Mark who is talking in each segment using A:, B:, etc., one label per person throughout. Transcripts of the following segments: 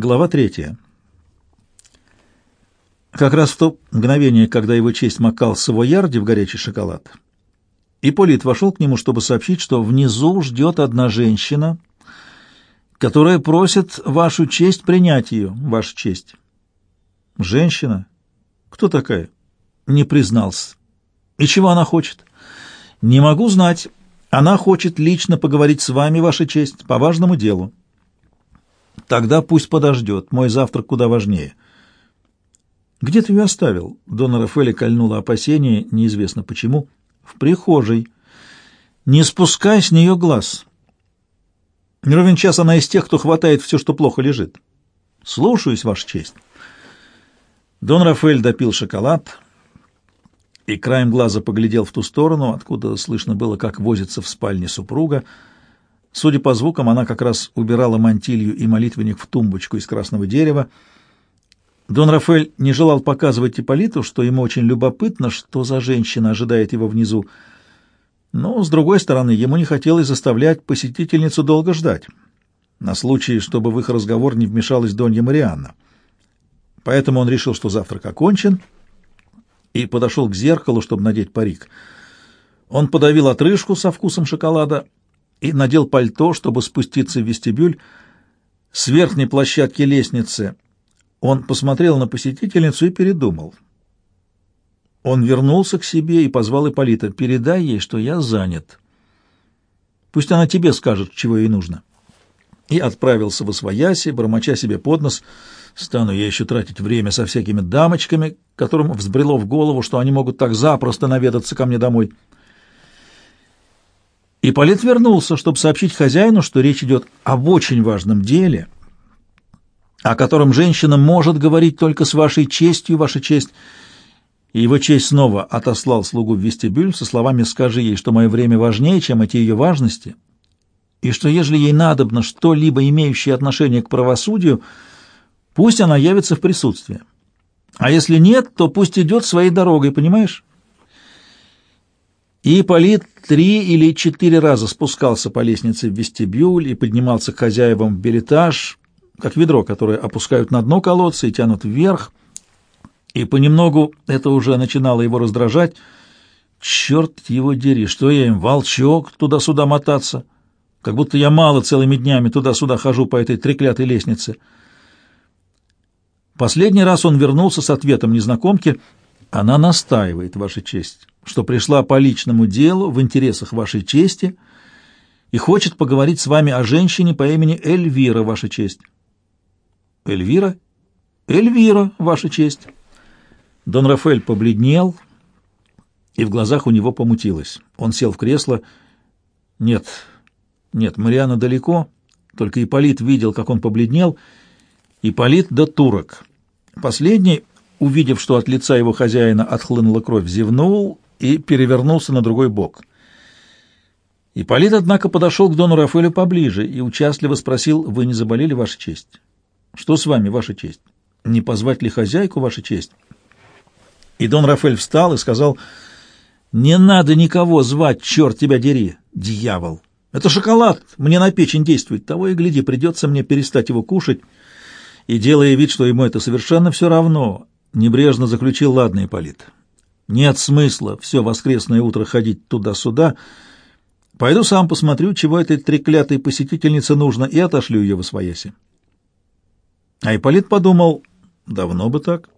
A: Глава третья. Как раз в то мгновение, когда его честь макал савоярди в горячий шоколад, Ипполит вошел к нему, чтобы сообщить, что внизу ждет одна женщина, которая просит вашу честь принять ее, ваша честь. Женщина? Кто такая? Не признался. И чего она хочет? Не могу знать. Она хочет лично поговорить с вами, ваша честь, по важному делу. Тогда пусть подождет. Мой завтрак куда важнее. Где ты ее оставил? Дона Рафаэля кольнула опасение, неизвестно почему. В прихожей. Не спускай с нее глаз. Не ровен час она из тех, кто хватает все, что плохо лежит. Слушаюсь, Ваша честь. Дон Рафаэль допил шоколад и краем глаза поглядел в ту сторону, откуда слышно было, как возится в спальне супруга. Судя по звукам, она как раз убирала мантилью и молитвенник в тумбочку из красного дерева. Дон Рафаэль не желал показывать Ипполиту, что ему очень любопытно, что за женщина ожидает его внизу. Но, с другой стороны, ему не хотелось заставлять посетительницу долго ждать, на случай, чтобы в их разговор не вмешалась Донья Марианна. Поэтому он решил, что завтрак окончен, и подошел к зеркалу, чтобы надеть парик. Он подавил отрыжку со вкусом шоколада и надел пальто, чтобы спуститься в вестибюль. С верхней площадки лестницы он посмотрел на посетительницу и передумал. Он вернулся к себе и позвал Ипполита. «Передай ей, что я занят. Пусть она тебе скажет, чего ей нужно». И отправился в Освояси, бормоча себе под нос. «Стану я еще тратить время со всякими дамочками, которым взбрело в голову, что они могут так запросто наведаться ко мне домой». Ипполит вернулся, чтобы сообщить хозяину, что речь идет об очень важном деле, о котором женщина может говорить только с вашей честью, ваша честь. И его честь снова отослал слугу в вестибюль со словами «Скажи ей, что мое время важнее, чем эти ее важности, и что, ежели ей надобно что-либо имеющее отношение к правосудию, пусть она явится в присутствие. А если нет, то пусть идет своей дорогой, понимаешь?» И Полит три или четыре раза спускался по лестнице в вестибюль и поднимался к хозяевам в билетаж, как ведро, которое опускают на дно колодца и тянут вверх. И понемногу это уже начинало его раздражать. Черт его дери, что я им, волчок, туда-сюда мотаться? Как будто я мало целыми днями туда-сюда хожу по этой треклятой лестнице. Последний раз он вернулся с ответом незнакомки. Она настаивает, Ваша честь что пришла по личному делу в интересах вашей чести и хочет поговорить с вами о женщине по имени Эльвира, ваша честь. Эльвира? Эльвира, ваша честь. Дон Рафаэль побледнел, и в глазах у него помутилось. Он сел в кресло. Нет, нет, Мариана далеко, только Ипполит видел, как он побледнел. Ипполит да турок. Последний, увидев, что от лица его хозяина отхлынула кровь, зевнул и перевернулся на другой бок. Ипполит, однако, подошел к дону Рафаэлю поближе и участливо спросил, «Вы не заболели, Ваша честь?» «Что с вами, Ваша честь? Не позвать ли хозяйку, Ваша честь?» И дон Рафаэль встал и сказал, «Не надо никого звать, черт тебя дери, дьявол! Это шоколад, мне на печень действует, того и гляди, придется мне перестать его кушать». И, делая вид, что ему это совершенно все равно, небрежно заключил, «Ладно, Ипполит, нет смысла все воскресное утро ходить туда-сюда. Пойду сам посмотрю, чего этой треклятой посетительнице нужно, и отошлю ее в освояси. А Ипполит подумал, давно бы так,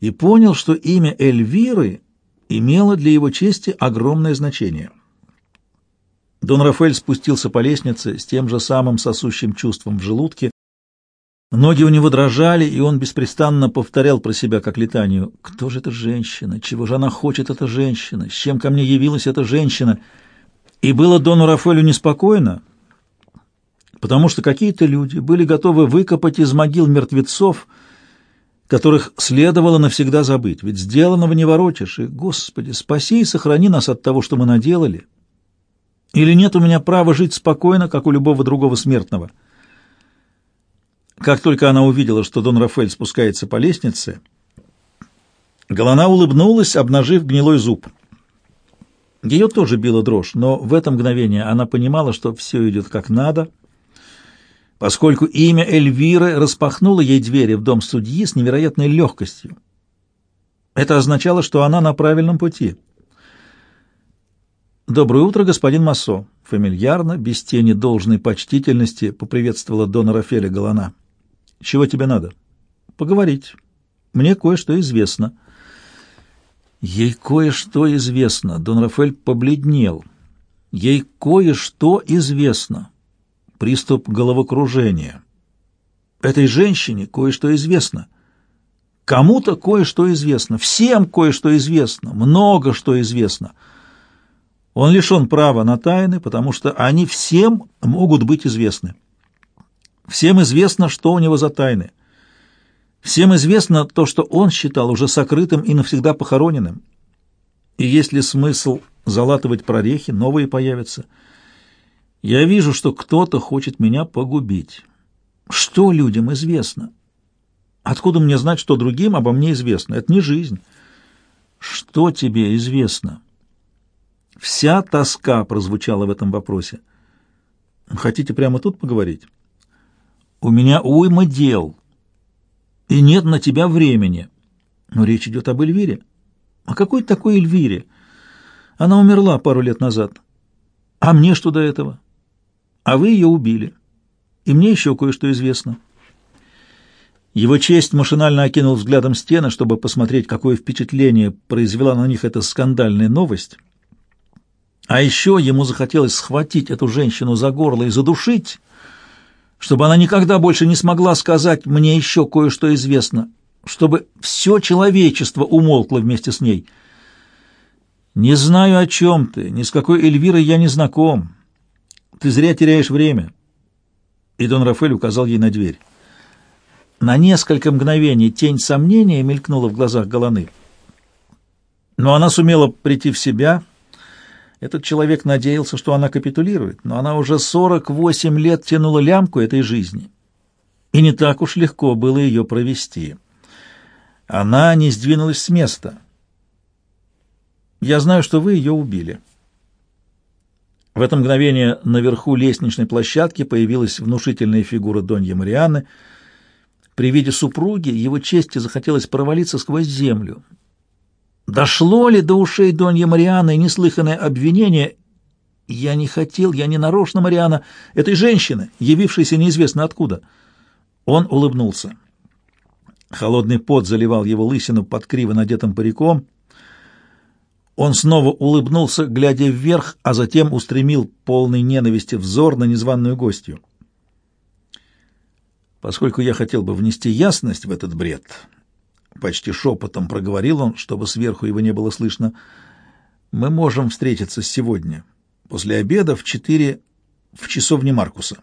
A: и понял, что имя Эльвиры имело для его чести огромное значение. Дон Рафаэль спустился по лестнице с тем же самым сосущим чувством в желудке, Ноги у него дрожали, и он беспрестанно повторял про себя, как летанию. «Кто же эта женщина? Чего же она хочет, эта женщина? С чем ко мне явилась эта женщина?» И было Дону Рафаэлю неспокойно, потому что какие-то люди были готовы выкопать из могил мертвецов, которых следовало навсегда забыть. Ведь сделанного не воротишь, и, Господи, спаси и сохрани нас от того, что мы наделали. Или нет у меня права жить спокойно, как у любого другого смертного?» Как только она увидела, что Дон Рафаэль спускается по лестнице, Галана улыбнулась, обнажив гнилой зуб. Ее тоже била дрожь, но в это мгновение она понимала, что все идет как надо. поскольку имя Эльвиры распахнуло ей двери в дом судьи с невероятной легкостью. Это означало, что она на правильном пути. «Доброе утро, господин Массо!» Фамильярно, без тени должной почтительности, поприветствовала Дона Рафеля Галана. «Чего тебе надо?» «Поговорить. Мне кое-что известно». Ей кое-что известно. Дон Рафель побледнел. Ей кое-что известно. Приступ головокружения. Этой женщине кое-что известно. Кому-то кое-что известно. Всем кое-что известно. Много что известно. Он лишен права на тайны, потому что они всем могут быть известны. Всем известно, что у него за тайны. Всем известно то, что он считал уже сокрытым и навсегда похороненным. И есть ли смысл залатывать прорехи, новые появятся? Я вижу, что кто-то хочет меня погубить. Что людям известно? Откуда мне знать, что другим обо мне известно? Это не жизнь. Что тебе известно? Вся тоска прозвучала в этом вопросе. Хотите прямо тут поговорить? У меня уйма дел, и нет на тебя времени. Но речь идет об Эльвире. А какой такой Эльвире? Она умерла пару лет назад. А мне что до этого? А вы ее убили. И мне еще кое-что известно. Его честь машинально окинул взглядом стены, чтобы посмотреть, какое впечатление произвела на них эта скандальная новость. А еще ему захотелось схватить эту женщину за горло и задушить, чтобы она никогда больше не смогла сказать «мне еще кое-что известно», чтобы все человечество умолкло вместе с ней. «Не знаю, о чем ты, ни с какой Эльвирой я не знаком. Ты зря теряешь время». И Дон Рафаэль указал ей на дверь. На несколько мгновений тень сомнения мелькнула в глазах Голаны. Но она сумела прийти в себя этот человек надеялся, что она капитулирует, но она уже 48 лет тянула лямку этой жизни, и не так уж легко было ее провести. Она не сдвинулась с места. «Я знаю, что вы ее убили». В это мгновение наверху лестничной площадки появилась внушительная фигура Донья Марианы. При виде супруги его чести захотелось провалиться сквозь землю. Дошло ли до ушей Донья Марианы неслыханное обвинение? Я не хотел, я не нарочно, Мариана, этой женщины, явившейся неизвестно откуда. Он улыбнулся. Холодный пот заливал его лысину под криво надетым париком. Он снова улыбнулся, глядя вверх, а затем устремил полный ненависти взор на незваную гостью. Поскольку я хотел бы внести ясность в этот бред, Почти шепотом проговорил он, чтобы сверху его не было слышно. «Мы можем встретиться сегодня, после обеда в четыре в часовне Маркуса».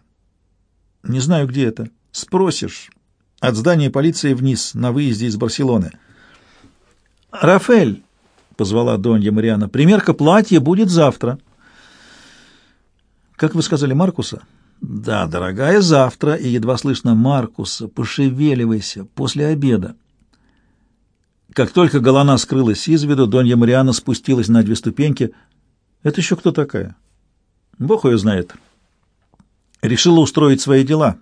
A: «Не знаю, где это. Спросишь. От здания полиции вниз, на выезде из Барселоны». «Рафель», — позвала Донья Мариана, — «примерка платья будет завтра». «Как вы сказали, Маркуса?» «Да, дорогая, завтра, и едва слышно Маркуса, пошевеливайся, после обеда». Как только Галана скрылась из виду, Донья Мариана спустилась на две ступеньки. «Это еще кто такая?» «Бог ее знает». Решила устроить свои дела,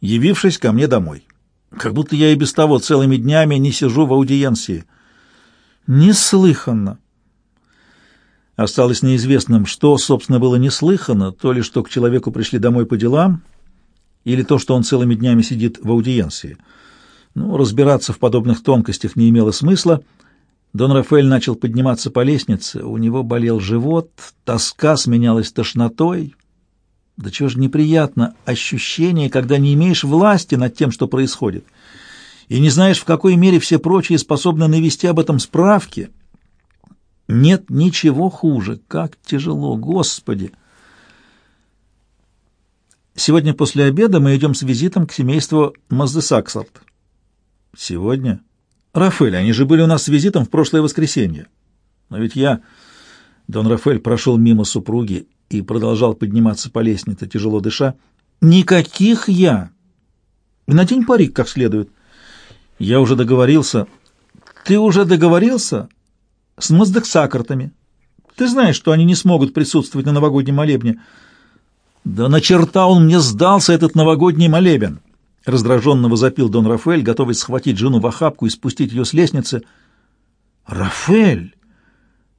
A: явившись ко мне домой. Как будто я и без того целыми днями не сижу в аудиенции. Неслыханно. Осталось неизвестным, что, собственно, было неслыханно, то ли что к человеку пришли домой по делам, или то, что он целыми днями сидит в аудиенции — ну, разбираться в подобных тонкостях не имело смысла. Дон Рафаэль начал подниматься по лестнице. У него болел живот, тоска сменялась тошнотой. Да чего же неприятно ощущение, когда не имеешь власти над тем, что происходит, и не знаешь, в какой мере все прочие способны навести об этом справки. Нет ничего хуже. Как тяжело, Господи! Сегодня после обеда мы идем с визитом к семейству Маздесаксарт. Сегодня? Рафаэль, они же были у нас с визитом в прошлое воскресенье. Но ведь я... Дон Рафаэль прошел мимо супруги и продолжал подниматься по лестнице, тяжело дыша. Никаких я. И надень парик как следует. Я уже договорился. Ты уже договорился с Маздексакартами. Ты знаешь, что они не смогут присутствовать на новогоднем молебне. «Да на черта он мне сдался, этот новогодний молебен!» Раздраженно возопил Дон Рафаэль, готовый схватить жену в охапку и спустить ее с лестницы. «Рафаэль!»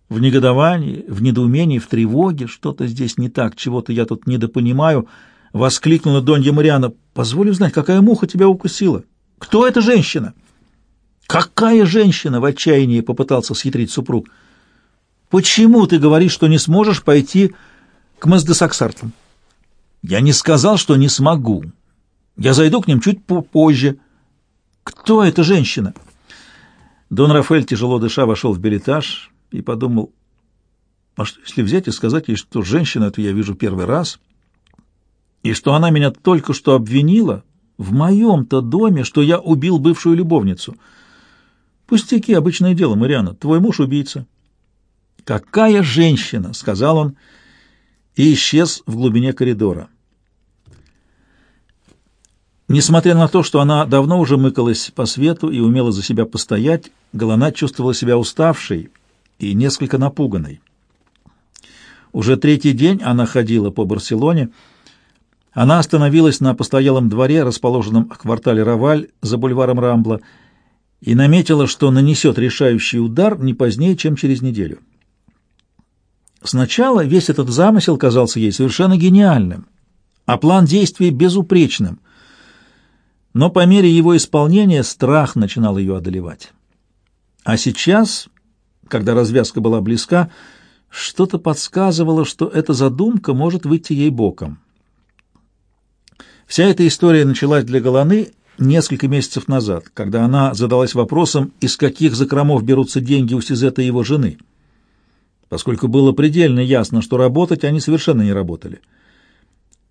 A: В негодовании, в недоумении, в тревоге, что-то здесь не так, чего-то я тут недопонимаю, воскликнула Донья Мариана. «Позволь узнать, какая муха тебя укусила? Кто эта женщина?» «Какая женщина?» — в отчаянии попытался схитрить супруг. «Почему ты говоришь, что не сможешь пойти к Маздесаксартам?» «Я не сказал, что не смогу. Я зайду к ним чуть позже». «Кто эта женщина?» Дон Рафаэль, тяжело дыша, вошел в билетаж и подумал, а что если взять и сказать ей, что женщину эту я вижу первый раз, и что она меня только что обвинила в моем-то доме, что я убил бывшую любовницу. Пустяки, обычное дело, Мариана, твой муж убийца. «Какая женщина!» — сказал он и исчез в глубине коридора. Несмотря на то, что она давно уже мыкалась по свету и умела за себя постоять, Галана чувствовала себя уставшей и несколько напуганной. Уже третий день она ходила по Барселоне. Она остановилась на постоялом дворе, расположенном в квартале Раваль за бульваром Рамбла, и наметила, что нанесет решающий удар не позднее, чем через неделю. Сначала весь этот замысел казался ей совершенно гениальным, а план действий безупречным. Но по мере его исполнения страх начинал ее одолевать. А сейчас, когда развязка была близка, что-то подсказывало, что эта задумка может выйти ей боком. Вся эта история началась для Голаны несколько месяцев назад, когда она задалась вопросом, из каких закромов берутся деньги у Сизета и его жены, поскольку было предельно ясно, что работать они совершенно не работали.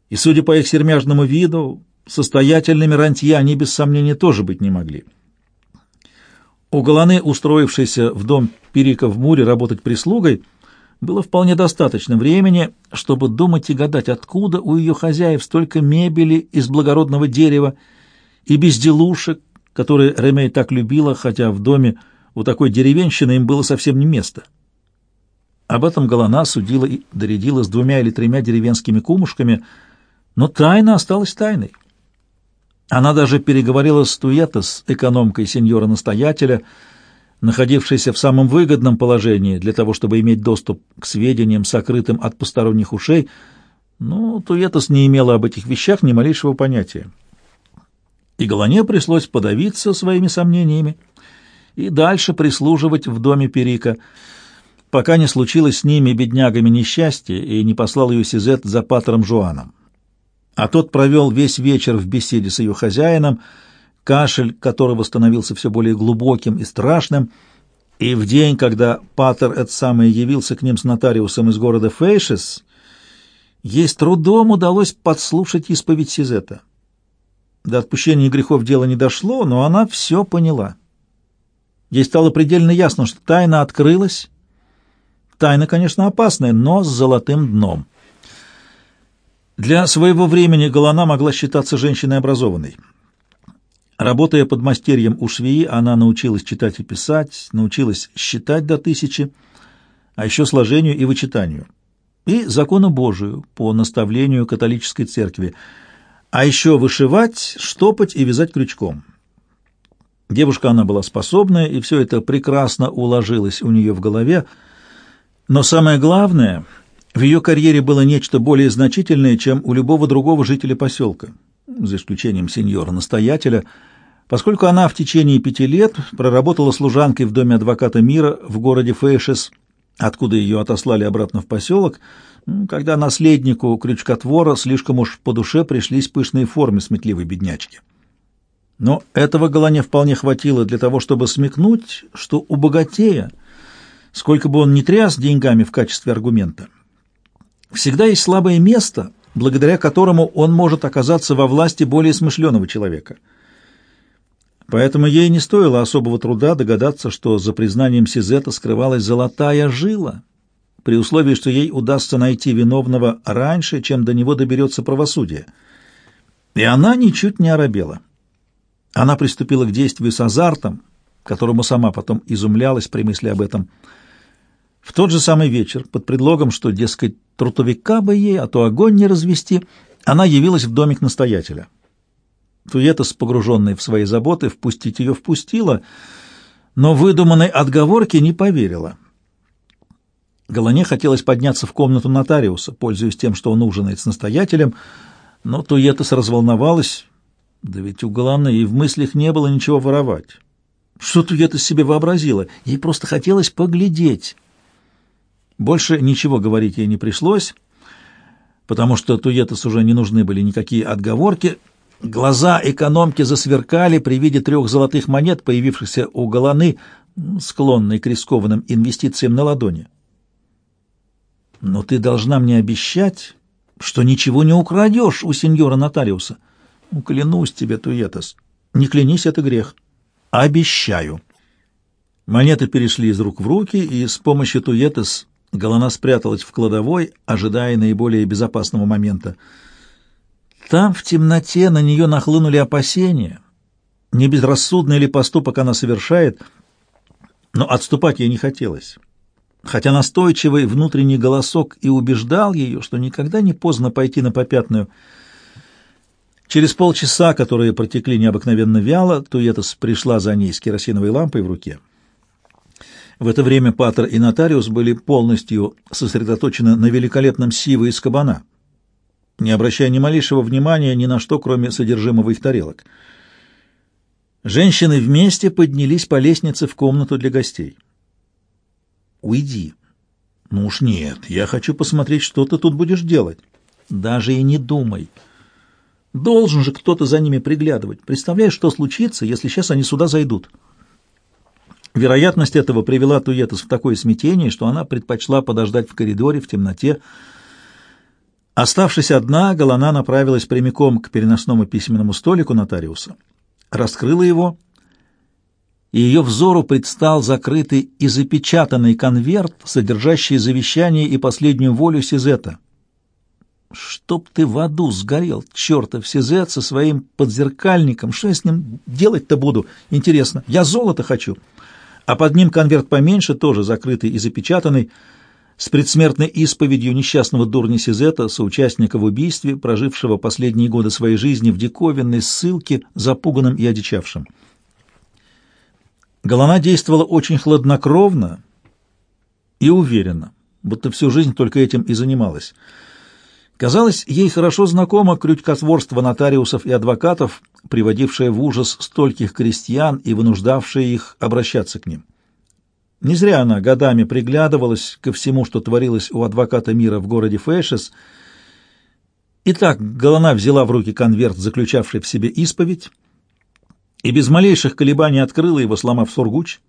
A: И, судя по их сермяжному виду, состоятельными рантье они, без сомнения, тоже быть не могли. У Голаны, устроившейся в дом Перика в Муре работать прислугой, было вполне достаточно времени, чтобы думать и гадать, откуда у ее хозяев столько мебели из благородного дерева и безделушек, которые Ремей так любила, хотя в доме у такой деревенщины им было совсем не место. Об этом Голона судила и доредила с двумя или тремя деревенскими кумушками, но тайна осталась тайной. Она даже переговорила с Туетос, экономкой сеньора-настоятеля, находившейся в самом выгодном положении для того, чтобы иметь доступ к сведениям, сокрытым от посторонних ушей, но Туетос не имела об этих вещах ни малейшего понятия. И Голоне пришлось подавиться своими сомнениями и дальше прислуживать в доме Перика, пока не случилось с ними, беднягами, несчастье, и не послал ее Сизет за патером Жуаном а тот провел весь вечер в беседе с ее хозяином, кашель которого становился все более глубоким и страшным, и в день, когда Патер этот самый явился к ним с нотариусом из города Фейшес, ей с трудом удалось подслушать исповедь Сизета. До отпущения грехов дело не дошло, но она все поняла. Ей стало предельно ясно, что тайна открылась. Тайна, конечно, опасная, но с золотым дном. Для своего времени Голона могла считаться женщиной образованной. Работая под мастерьем у швеи, она научилась читать и писать, научилась считать до тысячи, а еще сложению и вычитанию, и закону Божию по наставлению католической церкви, а еще вышивать, штопать и вязать крючком. Девушка она была способная, и все это прекрасно уложилось у нее в голове, но самое главное — в ее карьере было нечто более значительное, чем у любого другого жителя поселка, за исключением сеньора-настоятеля, поскольку она в течение пяти лет проработала служанкой в доме адвоката мира в городе Фейшес, откуда ее отослали обратно в поселок, когда наследнику крючкотвора слишком уж по душе пришлись пышные формы сметливой беднячки. Но этого Голоне вполне хватило для того, чтобы смекнуть, что у богатея, сколько бы он ни тряс деньгами в качестве аргумента, Всегда есть слабое место, благодаря которому он может оказаться во власти более смышленого человека. Поэтому ей не стоило особого труда догадаться, что за признанием Сизета скрывалась золотая жила, при условии, что ей удастся найти виновного раньше, чем до него доберется правосудие. И она ничуть не оробела. Она приступила к действию с азартом, которому сама потом изумлялась при мысли об этом – В тот же самый вечер, под предлогом, что, дескать, трутовика бы ей, а то огонь не развести, она явилась в домик настоятеля. Туетас, погруженная в свои заботы, впустить ее впустила, но выдуманной отговорке не поверила. Голоне хотелось подняться в комнату нотариуса, пользуясь тем, что он ужинает с настоятелем, но Туетас разволновалась, да ведь у Голоны и в мыслях не было ничего воровать. Что Туетас себе вообразила? Ей просто хотелось поглядеть. Больше ничего говорить ей не пришлось, потому что Туетас уже не нужны были никакие отговорки. Глаза экономки засверкали при виде трех золотых монет, появившихся у Голаны, склонной к рискованным инвестициям на ладони. «Но ты должна мне обещать, что ничего не украдешь у сеньора нотариуса». «Ну, клянусь тебе, Туетас». «Не клянись, это грех». «Обещаю». Монеты перешли из рук в руки, и с помощью Туетас Голона спряталась в кладовой, ожидая наиболее безопасного момента. Там, в темноте, на нее нахлынули опасения. Не безрассудный ли поступок она совершает, но отступать ей не хотелось. Хотя настойчивый внутренний голосок и убеждал ее, что никогда не поздно пойти на попятную. Через полчаса, которые протекли необыкновенно вяло, Туетас пришла за ней с керосиновой лампой в руке. В это время Патер и нотариус были полностью сосредоточены на великолепном сиве из кабана, не обращая ни малейшего внимания ни на что, кроме содержимого их тарелок. Женщины вместе поднялись по лестнице в комнату для гостей. «Уйди». «Ну уж нет, я хочу посмотреть, что ты тут будешь делать». «Даже и не думай. Должен же кто-то за ними приглядывать. Представляешь, что случится, если сейчас они сюда зайдут?» Вероятность этого привела Туетас в такое смятение, что она предпочла подождать в коридоре в темноте. Оставшись одна, Галана направилась прямиком к переносному письменному столику нотариуса, раскрыла его, и ее взору предстал закрытый и запечатанный конверт, содержащий завещание и последнюю волю Сизета. «Чтоб ты в аду сгорел, чертов Сизет, со своим подзеркальником! Что я с ним делать-то буду? Интересно, я золото хочу!» А под ним конверт поменьше, тоже закрытый и запечатанный, с предсмертной исповедью несчастного дурня Сизета, соучастника в убийстве, прожившего последние годы своей жизни в диковинной ссылке, запуганным и одичавшим. Голона действовала очень хладнокровно и уверенно, будто всю жизнь только этим и занималась. Казалось, ей хорошо знакомо крючкотворство нотариусов и адвокатов, приводившее в ужас стольких крестьян и вынуждавшее их обращаться к ним. Не зря она годами приглядывалась ко всему, что творилось у адвоката мира в городе Фэшес. Итак, Голона взяла в руки конверт, заключавший в себе исповедь, и без малейших колебаний открыла его, сломав сургуч.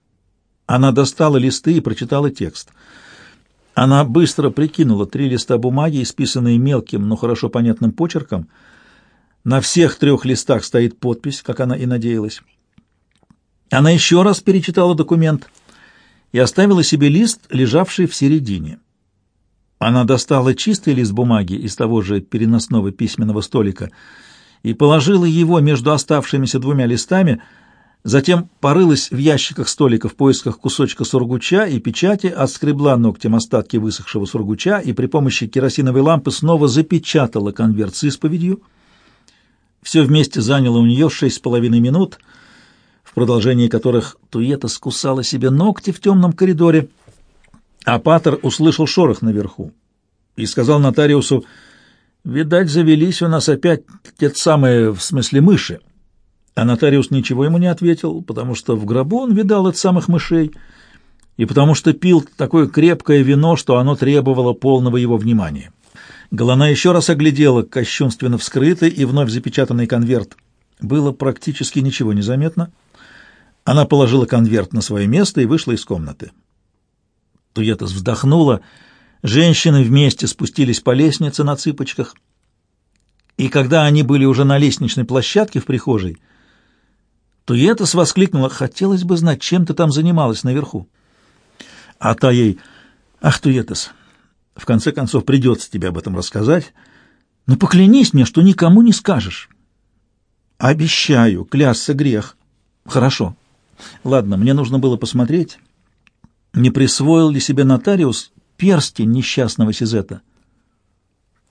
A: Она достала листы и прочитала текст — она быстро прикинула три листа бумаги, исписанные мелким, но хорошо понятным почерком. На всех трех листах стоит подпись, как она и надеялась. Она еще раз перечитала документ и оставила себе лист, лежавший в середине. Она достала чистый лист бумаги из того же переносного письменного столика и положила его между оставшимися двумя листами — Затем порылась в ящиках столика в поисках кусочка сургуча и печати, отскребла ногтем остатки высохшего сургуча и при помощи керосиновой лампы снова запечатала конверт с исповедью. Все вместе заняло у нее шесть с половиной минут, в продолжении которых Туета скусала себе ногти в темном коридоре, а Патер услышал шорох наверху и сказал нотариусу, «Видать, завелись у нас опять те самые, в смысле, мыши». А нотариус ничего ему не ответил, потому что в гробу он видал от самых мышей, и потому что пил такое крепкое вино, что оно требовало полного его внимания. Голона еще раз оглядела кощунственно вскрытый и вновь запечатанный конверт. Было практически ничего не заметно. Она положила конверт на свое место и вышла из комнаты. Туетас вздохнула. Женщины вместе спустились по лестнице на цыпочках. И когда они были уже на лестничной площадке в прихожей, Туетас воскликнула, хотелось бы знать, чем ты там занималась наверху. А та ей, ах, Туетас, в конце концов придется тебе об этом рассказать, но поклянись мне, что никому не скажешь. Обещаю, клясться грех. Хорошо. Ладно, мне нужно было посмотреть. не присвоил ли себе нотариус перстень несчастного Сизета.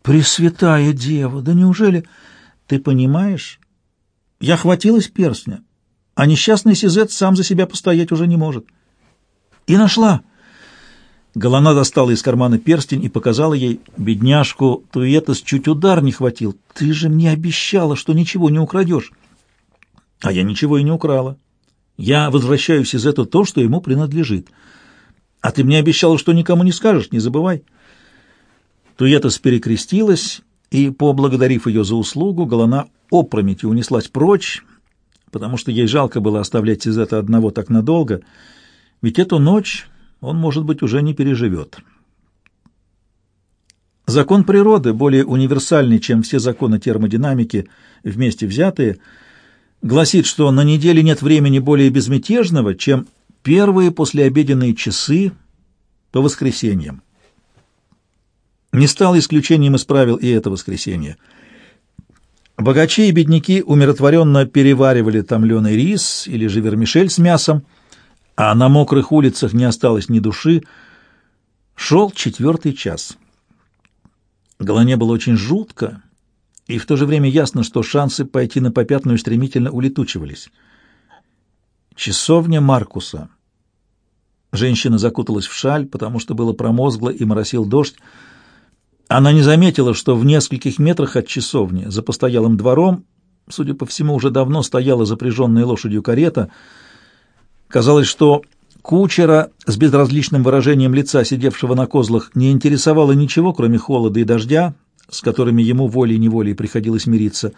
A: «Пресвятая дева! Да неужели...» «Ты понимаешь? Я хватилась перстня, а несчастный Сизет сам за себя постоять уже не может». «И нашла!» Галана достала из кармана перстень и показала ей, бедняжку, Туетас чуть удар не хватил. «Ты же мне обещала, что ничего не украдешь». «А я ничего и не украла. Я возвращаю Сизету то, что ему принадлежит». А ты мне обещал, что никому не скажешь, не забывай. Туетас перекрестилась и, поблагодарив ее за услугу, Галана опрометью унеслась прочь, потому что ей жалко было оставлять Сизета одного так надолго, ведь эту ночь он, может быть, уже не переживет. Закон природы, более универсальный, чем все законы термодинамики вместе взятые, гласит, что на неделе нет времени более безмятежного, чем Первые послеобеденные часы по воскресеньям. Не стало исключением из правил и это воскресенье. Богачи и бедняки умиротворенно переваривали томленый рис или же вермишель с мясом, а на мокрых улицах не осталось ни души. Шел четвертый час. Голоне было очень жутко, и в то же время ясно, что шансы пойти на попятную стремительно улетучивались. Часовня Маркуса. Женщина закуталась в шаль, потому что было промозгло и моросил дождь. Она не заметила, что в нескольких метрах от часовни, за постоялым двором, судя по всему, уже давно стояла запряженная лошадью карета. Казалось, что кучера с безразличным выражением лица, сидевшего на козлах, не интересовало ничего, кроме холода и дождя, с которыми ему волей-неволей приходилось мириться.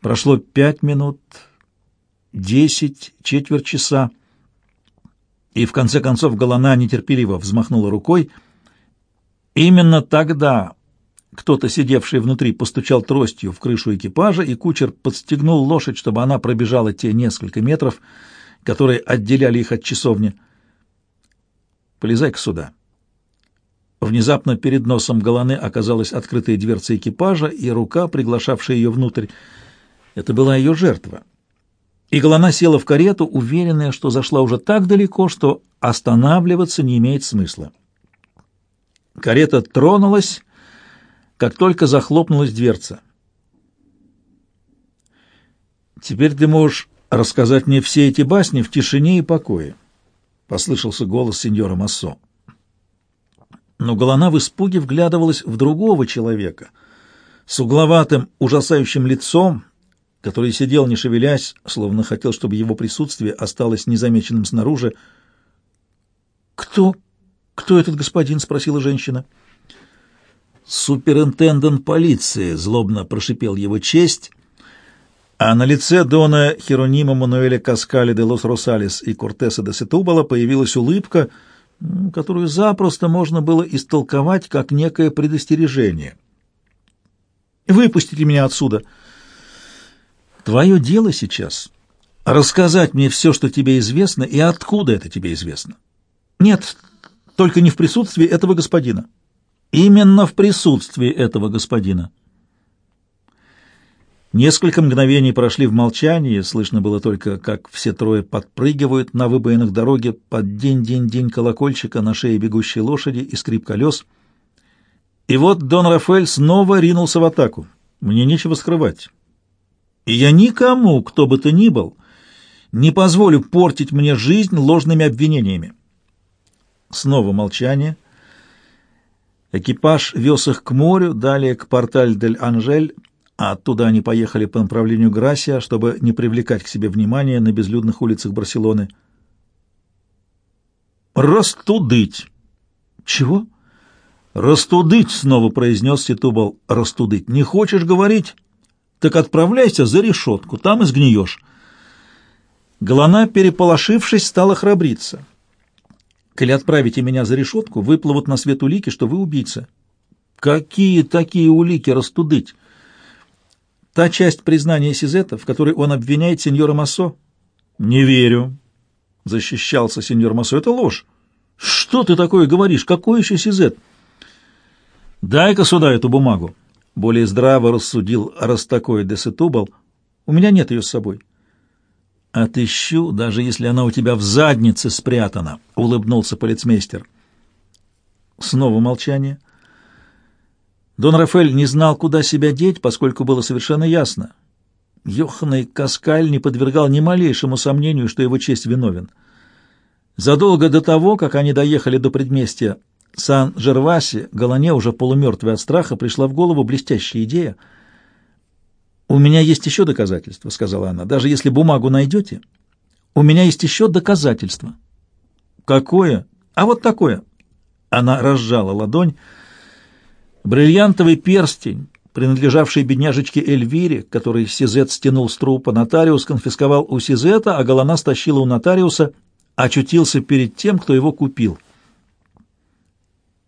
A: Прошло пять минут, десять, четверть часа, и в конце концов Голона нетерпеливо взмахнула рукой. Именно тогда кто-то, сидевший внутри, постучал тростью в крышу экипажа, и кучер подстегнул лошадь, чтобы она пробежала те несколько метров, которые отделяли их от часовни. «Полезай-ка сюда». Внезапно перед носом Голаны оказалась открытая дверца экипажа, и рука, приглашавшая ее внутрь, это была ее жертва. И Голона села в карету, уверенная, что зашла уже так далеко, что останавливаться не имеет смысла. Карета тронулась, как только захлопнулась дверца. «Теперь ты можешь рассказать мне все эти басни в тишине и покое», — послышался голос сеньора Массо. Но Голона в испуге вглядывалась в другого человека с угловатым, ужасающим лицом, который сидел, не шевелясь, словно хотел, чтобы его присутствие осталось незамеченным снаружи. «Кто? Кто этот господин?» — спросила женщина. «Суперинтендант полиции», — злобно прошипел его честь, а на лице Дона Херонима Мануэля Каскали де Лос Росалес и Кортеса де Сетубала появилась улыбка, которую запросто можно было истолковать как некое предостережение. «Выпустите меня отсюда!» Твое дело сейчас — рассказать мне все, что тебе известно, и откуда это тебе известно. Нет, только не в присутствии этого господина. Именно в присутствии этого господина. Несколько мгновений прошли в молчании, слышно было только, как все трое подпрыгивают на выбоинах дороги под день-день-день колокольчика на шее бегущей лошади и скрип колес. И вот Дон Рафаэль снова ринулся в атаку. Мне нечего скрывать. И я никому, кто бы то ни был, не позволю портить мне жизнь ложными обвинениями. Снова молчание. Экипаж вез их к морю, далее к Порталь-дель-Анжель, а оттуда они поехали по направлению Грасия, чтобы не привлекать к себе внимания на безлюдных улицах Барселоны. «Растудыть!» «Чего?» «Растудыть!» — снова произнес Ситубал. «Растудыть! Не хочешь говорить?» так отправляйся за решетку, там и сгниешь. Голона, переполошившись, стала храбриться. Коли отправите меня за решетку, выплывут на свет улики, что вы убийца. Какие такие улики растудыть? Та часть признания Сизета, в которой он обвиняет сеньора Массо? Не верю, — защищался сеньор Массо. Это ложь. Что ты такое говоришь? Какой еще Сизет? Дай-ка сюда эту бумагу. Более здраво рассудил Растакой де Сетубал. У меня нет ее с собой. «Отыщу, даже если она у тебя в заднице спрятана», — улыбнулся полицмейстер. Снова молчание. Дон Рафаэль не знал, куда себя деть, поскольку было совершенно ясно. Йоханный Каскаль не подвергал ни малейшему сомнению, что его честь виновен. Задолго до того, как они доехали до предместья Сан-Жерваси, Галане, уже полумертвый от страха, пришла в голову блестящая идея. «У меня есть еще доказательства», — сказала она. «Даже если бумагу найдете, у меня есть еще доказательства». «Какое?» «А вот такое». Она разжала ладонь. Бриллиантовый перстень, принадлежавший бедняжечке Эльвире, который Сизет стянул с трупа, нотариус конфисковал у Сизета, а Галана стащила у нотариуса, очутился перед тем, кто его купил.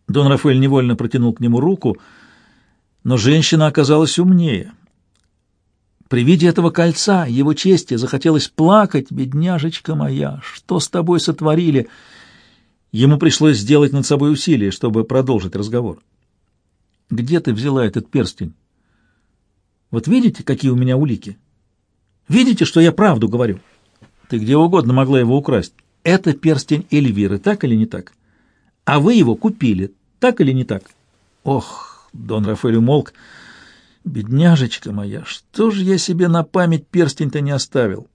A: Дон Рафаэль невольно протянул к нему руку, но женщина оказалась умнее. При виде этого кольца его чести захотелось плакать, бедняжечка моя, что с тобой сотворили? Ему пришлось сделать над собой усилие, чтобы продолжить разговор. Где ты взяла этот перстень? Вот видите, какие у меня улики? Видите, что я правду говорю? Ты где угодно могла его украсть. Это перстень Эльвиры, так или не так? А вы его купили, так или не так? Ох, Дон Рафаэль умолк. Бедняжечка моя, что же я себе на память перстень-то не оставил?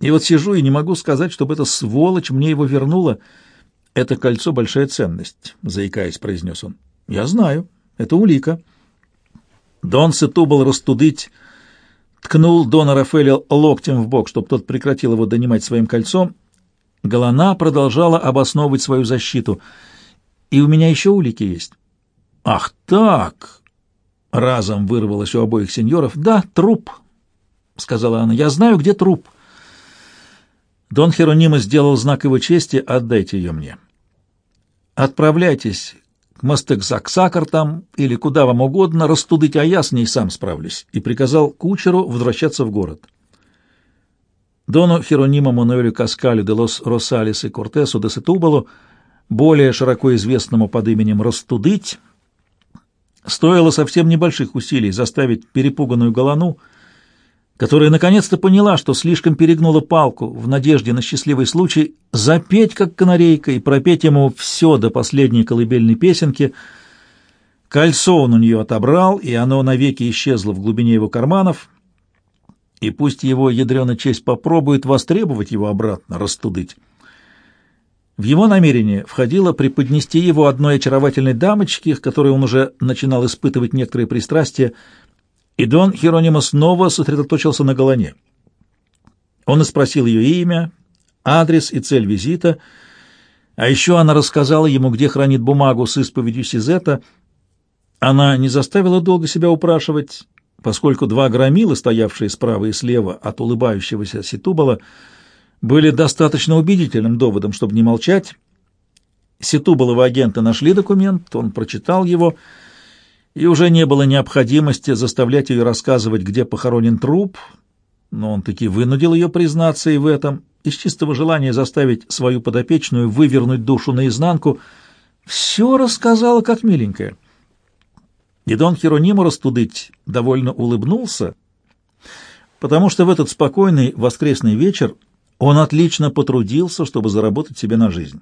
A: И вот сижу и не могу сказать, чтобы эта сволочь мне его вернула. Это кольцо — большая ценность, — заикаясь, произнес он. Я знаю, это улика. Дон Сетубал растудыть ткнул Дона Рафаэля локтем в бок, чтобы тот прекратил его донимать своим кольцом. Галана продолжала обосновывать свою защиту. «И у меня еще улики есть». «Ах так!» — разом вырвалось у обоих сеньоров. «Да, труп», — сказала она. «Я знаю, где труп». Дон Херонима сделал знак его чести «Отдайте ее мне». «Отправляйтесь к Мастексаксакартам или куда вам угодно, растудить, а я с ней сам справлюсь», и приказал кучеру возвращаться в город. Дону Херонима Мануэлю Каскалю де лос Росалис и Кортесу де Сетубалу, более широко известному под именем Растудыть, стоило совсем небольших усилий заставить перепуганную Голану, которая наконец-то поняла, что слишком перегнула палку в надежде на счастливый случай, запеть как канарейка и пропеть ему все до последней колыбельной песенки. Кольцо он у нее отобрал, и оно навеки исчезло в глубине его карманов — и пусть его ядрёная честь попробует востребовать его обратно, растудыть. В его намерение входило преподнести его одной очаровательной дамочке, к которой он уже начинал испытывать некоторые пристрастия, и Дон Херонима снова сосредоточился на Голоне. Он и спросил ее имя, адрес и цель визита, а еще она рассказала ему, где хранит бумагу с исповедью Сизета. Она не заставила долго себя упрашивать, поскольку два громила, стоявшие справа и слева от улыбающегося Ситубала, были достаточно убедительным доводом, чтобы не молчать. Ситубалова агента нашли документ, он прочитал его, и уже не было необходимости заставлять ее рассказывать, где похоронен труп, но он таки вынудил ее признаться и в этом, из чистого желания заставить свою подопечную вывернуть душу наизнанку, все рассказала как миленькая. И Дон Херониму растудыть довольно улыбнулся, потому что в этот спокойный воскресный вечер он отлично потрудился, чтобы заработать себе на жизнь.